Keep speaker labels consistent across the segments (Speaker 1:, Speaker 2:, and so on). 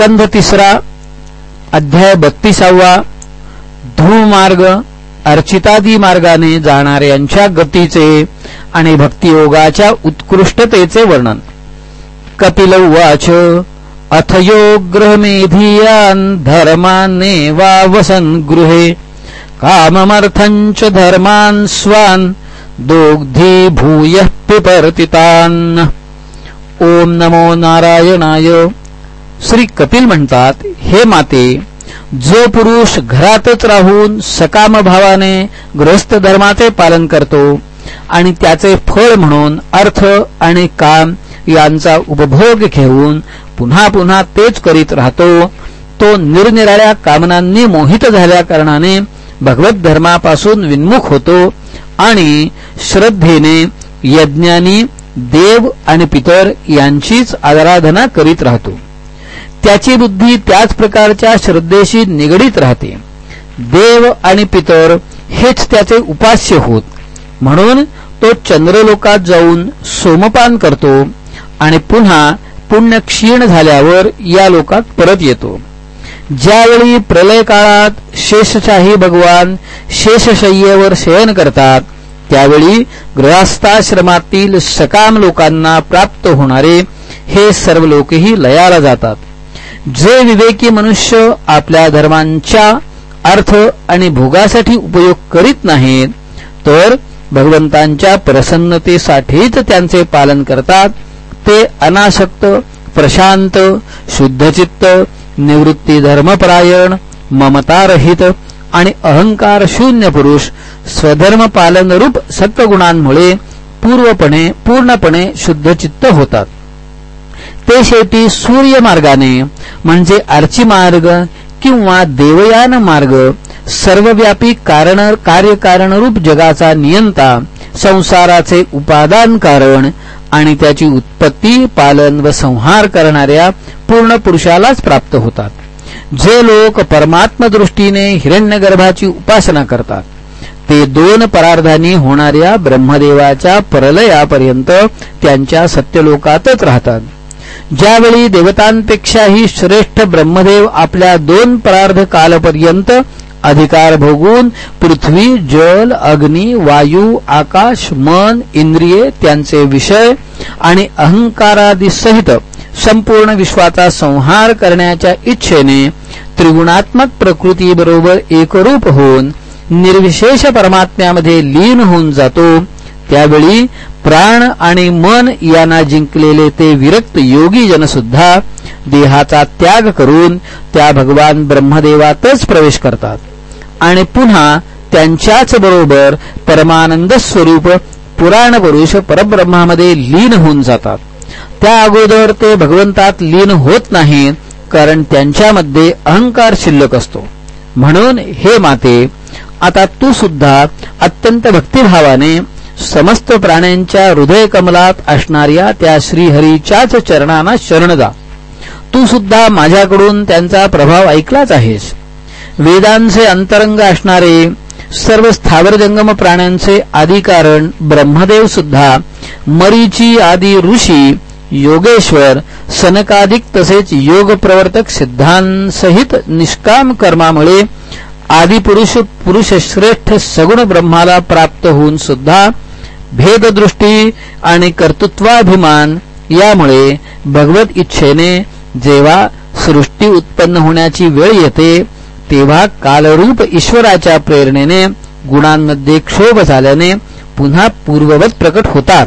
Speaker 1: स्कंध तिसरा अध्याय बत्तीसावा धूमार्ग अर्चितादी मार्गाने जाणाऱ्यांच्या गतीचे आणि भक्तियोगाच्या उत्कृष्टतेचे वर्णन. कपिल उवाच अथ योग्रहमेधियान् धर्मान्ने वसन् गृहे काममर्थञ्च धर्मान् स्वान् दोग्धी भूयः पिपर्तितान् ओम नमो नारायणाय। श्री कपिल म्हणतात हे माते जो पुरुष घरातच राहून सकाम भावाने गृहस्थ धर्माचे पालन करतो आणि त्याचे फळ म्हणून अर्थ आणि काम यांचा उपभोग घेऊन पुन्हा पुन्हा तेच करीत राहतो तो निरनिराळ्या कामनांनी मोहित झाल्या कारणाने भगवत धर्मापासून विन्मुख होतो आणि श्रद्धेने यज्ञानी देव आणि पितर यांचीच आराधना करीत राहतो. त्याची बुद्धी त्याच प्रकारच्या श्रद्धेशी निगडीत राहते. देव आणि पितर हेच त्याचे उपास्य होत. म्हणून तो चंद्रलोकात जाऊन सोमपान करतो आणि पुन्हा पुण्य क्षीण झाल्यावर या लोकात परत येतो. ज्यावेळी प्रलय काळात शेषशाही भगवान शेषशय्येवर शयन करतात त्यावेळी गृहस्थाश्रमातील सकाम लोकांना प्राप्त होणारे हे सर्व लोकही लयाला जातात. जे विवेकी मनुष्य आपल्या धर्मांच्या अर्थ आणि भोगासाठी उपयोग करीत नाहीत तर भगवंतांच्या प्रसन्नतेसाठीच त्यांचे पालन करतात. ते अनासक्त प्रशांत शुद्धचित्त निवृत्ती धर्मपरायण ममतारहित आणि अहंकार शून्य पुरुष स्वधर्म पालनरूप सत्वगुणांमुळे पूर्वपणे पूर्णपणे शुद्धचित्त होतात. ते शेवटी सूर्य मार्गाने म्हणजे आर्ची मार्ग किंवा देवयान मार्ग सर्वव्यापी कारण कार्यकारणरूप जगाचा नियंता संसाराचे उपादान कारण आणि त्याची उत्पत्ती पालन व संहार करणाऱ्या पूर्ण पुरुषालाच प्राप्त होतात. जे लोक परमात्मदृष्टीने हिरण्यगर्भाची उपासना करतात ते दोन परार्धानी होणाऱ्या ब्रह्मदेवाच्या परलयापर्यंत त्यांच्या सत्यलोकातच राहतात. ज्यावेळी देवतांपेक्षाही श्रेष्ठ ब्रह्मदेव आपल्या दोन परार्ध कालपर्यंत अधिकार भोगून पृथ्वी जल अग्नी वायू आकाश मन इंद्रिये त्यांचे विषय आणि अहंकारादीसहित संपूर्ण विश्वाचा संहार करण्याच्या इच्छेने त्रिगुणात्मक प्रकृतीबरोबर एकरूप होऊन निर्विशेष परमात्म्यामध्ये लीन होऊन जातो त्यावेळी प्राण आणि मन यांना जिंकलेले ते विरक्त योगी जनसुद्धा देहाचा त्याग करून त्या भगवान ब्रह्मदेवातच प्रवेश करतात. आणि पुन्हा त्यांच्याच बरोबर परमानंद स्वरूप पुराण पुरुष परब्रह्मामध्ये लीन होऊन जातात. त्या अगोदर ते भगवंतात लीन होत नाहीत कारण त्यांच्यामध्ये अहंकार शिल्लक असतो. म्हणून हे माते आता तू सुद्धा अत्यंत भक्तिभावाने समस्त प्राण्यांच्या हृदय कमलात असणाऱ्या त्या श्रीहरीच्याच चरणांना शरण जा. तू सुद्धा माझ्याकडून त्यांचा प्रभाव ऐकलाच आहेस. वेदांचे अंतरंग असणारे सर्व स्थावर जंगम प्राण्यांचे आदिकारण ब्रह्मदेव सुद्धा मरीची आदी ऋषी योगेश्वर सनकादिक तसेच योग प्रवर्तक सिद्धांसहित निष्काम कर्मामुळे आदिपुरुष पुरुष श्रेष्ठ सगुण ब्रह्माला प्राप्त होऊन सुद्धा भेददृष्टी आणि कर्तृत्वाभिमान यामुळे भगवत इच्छेने जेव्हा सृष्टी उत्पन्न होण्याची वेळ येते तेव्हा कालरूप ईश्वराच्या प्रेरणेने गुणांमध्ये क्षोभ झाल्याने पुन्हा पूर्ववत प्रकट होतात.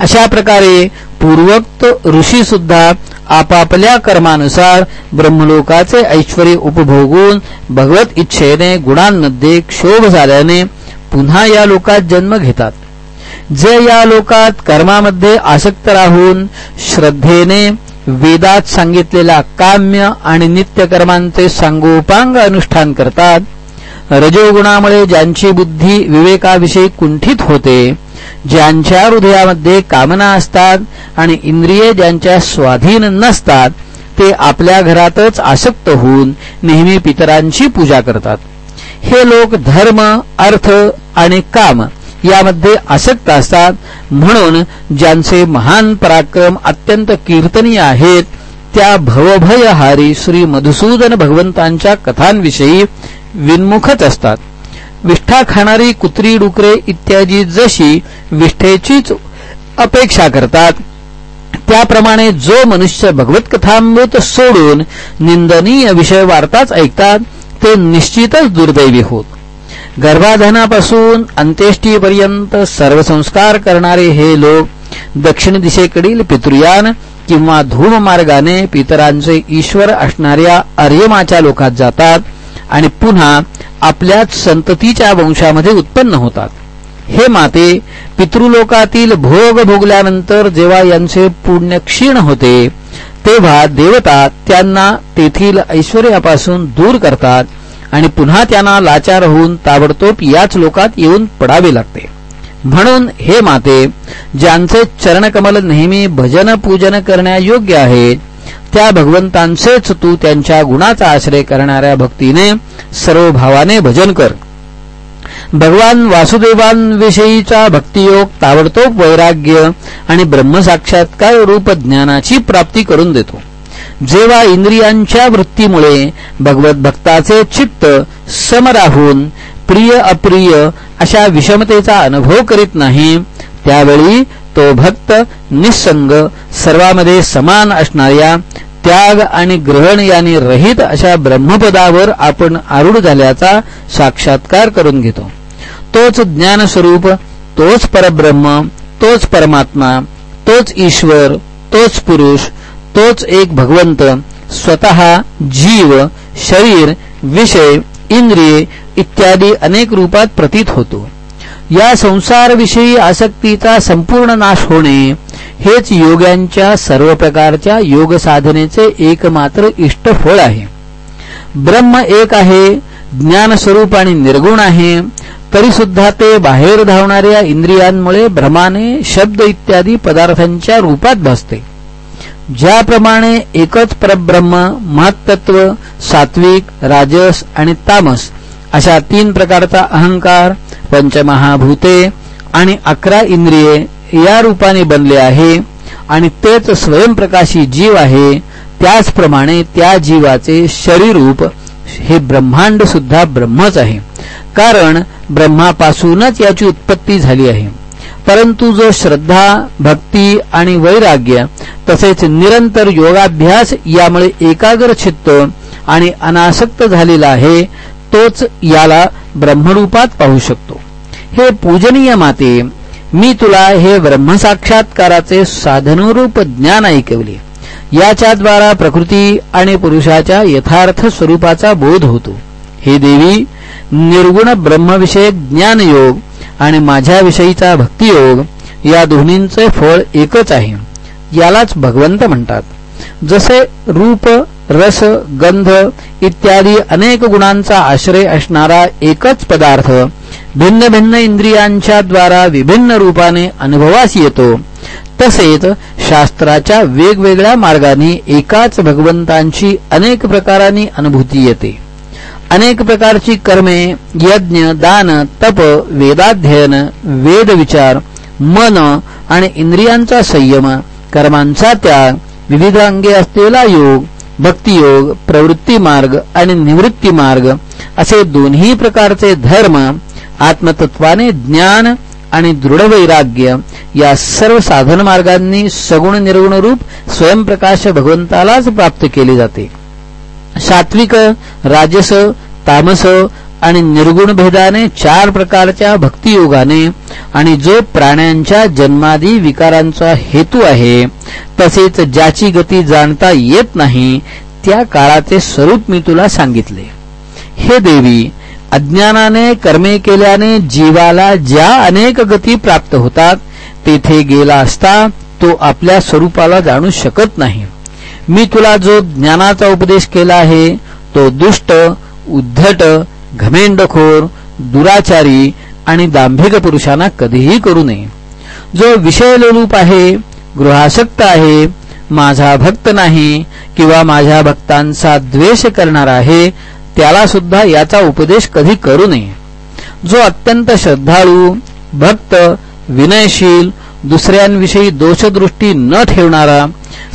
Speaker 1: अशा प्रकारे पूर्वक्त ऋषी सुद्धा आपापल्या कर्मानुसार ब्रह्मलोकाचे ऐश्वर उपभोगून भगवत इच्छेने गुणांमध्ये क्षोभ झाल्याने पुन्हा या लोकात जन्म घेतात. जे या लोकात कर्मामध्ये आसक्त राहून श्रद्धेने वेदात सांगितलेल्या काम्य आणि नित्यकर्मांचे सांगोपांग अनुष्ठान करतात रजोगुणामुळे ज्यांची बुद्धी विवेकाविषयी कुंठित होते ज्यांच्या हृदयामध्ये कामना असतात आणि इंद्रिये ज्यांच्या स्वाधीन नसतात ते आपल्या घरातच आसक्त होऊन नेहमी पितरांची पूजा करतात. हे लोक धर्म अर्थ आणि काम यामध्ये आसक्त असतात. म्हणून ज्यांचे महान पराक्रम अत्यंत कीर्तनीय आहेत त्या भवभयहारी श्री मधुसूदन भगवंतांच्या कथांविषयी विन्मुखच असतात. विष्ठा खाणारी कुत्री डुकरे इत्यादी जशी विष्ठेचीच अपेक्षा करतात त्याप्रमाणे जो मनुष्य भगवत कथामृत सोडून निंदनीय विषय वार्ताच ऐकतात ते निश्चितच दुर्दैवी होत. गर्भाधानापासून अंत्येष्टीपर्यंत सर्व संस्कार करणारे हे लोक दक्षिण दिशेकडील पितृयान किंवा धूम मार्गाने पितरांचे ईश्वर असणाऱ्या अर्यमाच्या लोकात जातात आणि पुन्हा आपल्याच संततीच्या वंशामध्ये उत्पन्न होतात. हे माते पितृलोकातील भोग भोगल्यानंतर जेव्हा यांचे पुण्य क्षीण होते तेव्हा देवता त्यांना तेथील ऐश्वर्यापासून दूर करतात आणि पुन्हा त्यांना लाचार होऊन ताबडतोब याच लोकात येऊन पडावे लागते. म्हणून हे माते ज्यांचे चरणकमल नेहमी भजन पूजन करण्यायोग्य आहे त्या भगवंतांचेच तू त्यांच्या गुणाचा आश्रय करणाऱ्या भक्तीने सर्व भावाने भजन कर. भगवान वासुदेवांविषयीचा भक्तियोग ताबडतोब वैराग्य आणि ब्रह्मसाक्षात्कार रूप ज्ञानाची प्राप्ती करून देतो. जेव्हा इंद्रियांच्या वृत्तीमुळे भगवत भक्ताचे चित्त सम राहून प्रिय अप्रिय अशा विषमतेचा अनुभव करीत नाही त्यावेळी तो भक्त निसंग सर्वामध्ये समान असणाऱ्या त्याग आणि ग्रहण यांनी रहित अशा ब्रह्मपदावर आपण आरूढ झाल्याचा साक्षात्कार करून घेतो. तोच ज्ञानस्वरूप तोच परब्रह्म तोच परमात्मा तोच ईश्वर तोच पुरुष तोच एक भगवंत स्वतः जीव शरीर विषय इंद्रिये इत्यादी अनेक रूपात प्रतीत होतो. या संसारविषयी आसक्तीचा संपूर्ण नाश होणे हेच योग्यांच्या सर्व प्रकारच्या योग साधनेचे एकमात्र इष्ट फळ आहे. ब्रह्म एक आहे ज्ञानस्वरूप आणि निर्गुण आहे तरी सुद्धा ते बाहेर धावणाऱ्या इंद्रियांमुळे भ्रमाने शब्द इत्यादी पदार्थांच्या रूपात भासते. ज्याप्रमाणे एकच परब्रह्म महत्त्व सात्विक राजस आणि तामस अशा तीन प्रकारचा अहंकार पंचमहाभूते आणि अकरा इंद्रिये या रूपाने बनले आहे आणि तेच स्वयंप्रकाशी जीव आहे त्याचप्रमाणे त्या जीवाचे शरीरूप हे ब्रह्मांड सुद्धा ब्रह्मच आहे. कारण ब्रह्मापासूनच याची उत्पत्ती झाली आहे. परंतु जो श्रद्धा भक्ती आणि वैराग्य तसेच निरंतर योगाभ्यास यामुळे एकाग्र चित्त आणि अनासक्त झालेला आहे तोच याला ब्रह्मरूपात पाहू शकतो. हे पूजनीय माते मी तुला हे ब्रह्मसाक्षात्काराचे साधनरूप ज्ञान ऐकवले. याच्याद्वारा प्रकृती आणि पुरुषाच्या यथार्थ स्वरूपाचा बोध होतो. हे देवी निर्गुण ब्रह्मविषयक ज्ञानयोग आणि माझ्याविषयीचा भक्तियोग या दोन्हींचे फळ एकच आहे. यालाच भगवंत म्हणतात. जसे रूप रस गंध इत्यादी अनेक गुणांचा आश्रय असणारा एकच पदार्थ भिन्न भिन्न इंद्रियांच्या द्वारा विभिन्न रूपाने अनुभवास येतो तसेच शास्त्राच्या वेगवेगळ्या मार्गाने एकाच भगवंतांची अनेक प्रकारांनी अनुभूती येते. अनेक प्रकारची कर्मे यज्ञ दान तप वेदाध्ययन वेद विचार मन आणि इंद्रियांचा संयम कर्मांचा त्याग विविध अंगे असलेला योग भक्तियोग प्रवृत्ती मार्ग आणि निवृत्ती मार्ग असे दोन्ही प्रकारचे धर्म आत्मतत्वाने ज्ञान आणि दृढ वैराग्य या सर्व साधन मार्गांनी सगुण निर्गुण रूप स्वयंप्रकाश भगवंतालाच प्राप्त केले जाते. सात्विक राजस तामस आणि निर्गुण भेदाने चार प्रकारच्या भक्तियोगाने आणि जो प्राण्यांच्या जन्मादी विकारांचा हेतू आहे तसेच ज्याची गती जाणता येत नाही त्या काळाचे स्वरूप मी तुला सांगितले. हे देवी अज्ञानाने कर्मे केल्याने जीवाला ज्या अनेक गती प्राप्त होतात तेथे गेला असता तो आपल्या स्वरूपाला जाणू शकत नाही. मी तुला जो ज्ञानाचा उपदेश केला आहे तो दुष्ट उद्धट घमेंडखोर दुराचारी आणि दांभिक पुरुषांना कधीही करू नये. जो विषय लोलूप आहे गृहासक्त आहे माझा भक्त नाही किंवा माझ्या भक्तांचा द्वेष करणार आहे त्याला सुद्धा याचा उपदेश कधी करू नये. जो अत्यंत श्रद्धाळू भक्त विनयशील दुसऱ्यांविषयी दोषदृष्टी न ठेवणारा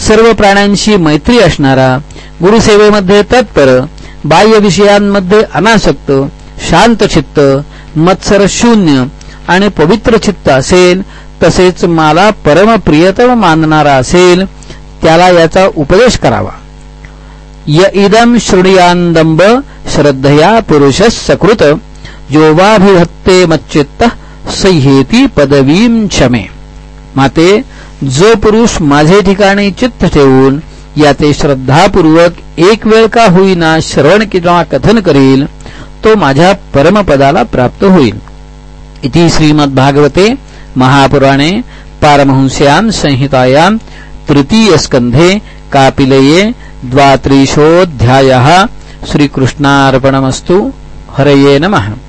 Speaker 1: सर्व प्राण्यांशी मैत्री असणारा गुरुसेवेमध्ये तत्पर बाह्य विषयांमध्ये अनासक्त शांत चित्त मत्सर शून्य आणि पवित्र चित्त असेल तसेच मला परमप्रियतम मानणारा असेल त्याला याचा उपदेश करावा. य इदम शृणुयादंब श्रद्धया पुरुष सकृत जोवाभिहत्ते मच्चित्त सह्येती पदवीं क्षमे. माते जो पुरुष माझे ठिकाणी चित्त ठेवून याचे श्रद्धापूर्वक एक वेळ का होईना श्रवण किंवा कथन करील तो माझ्या परमपदाला प्राप्त होईल. इति श्रीमद्भागवते महापुराणे पारमहंस्यां संहितायां तृतीयस्कन्धे कापिलये द्वात्रिशोऽध्यायः. श्रीकृष्णार्पणमस्तु. हरये नमः.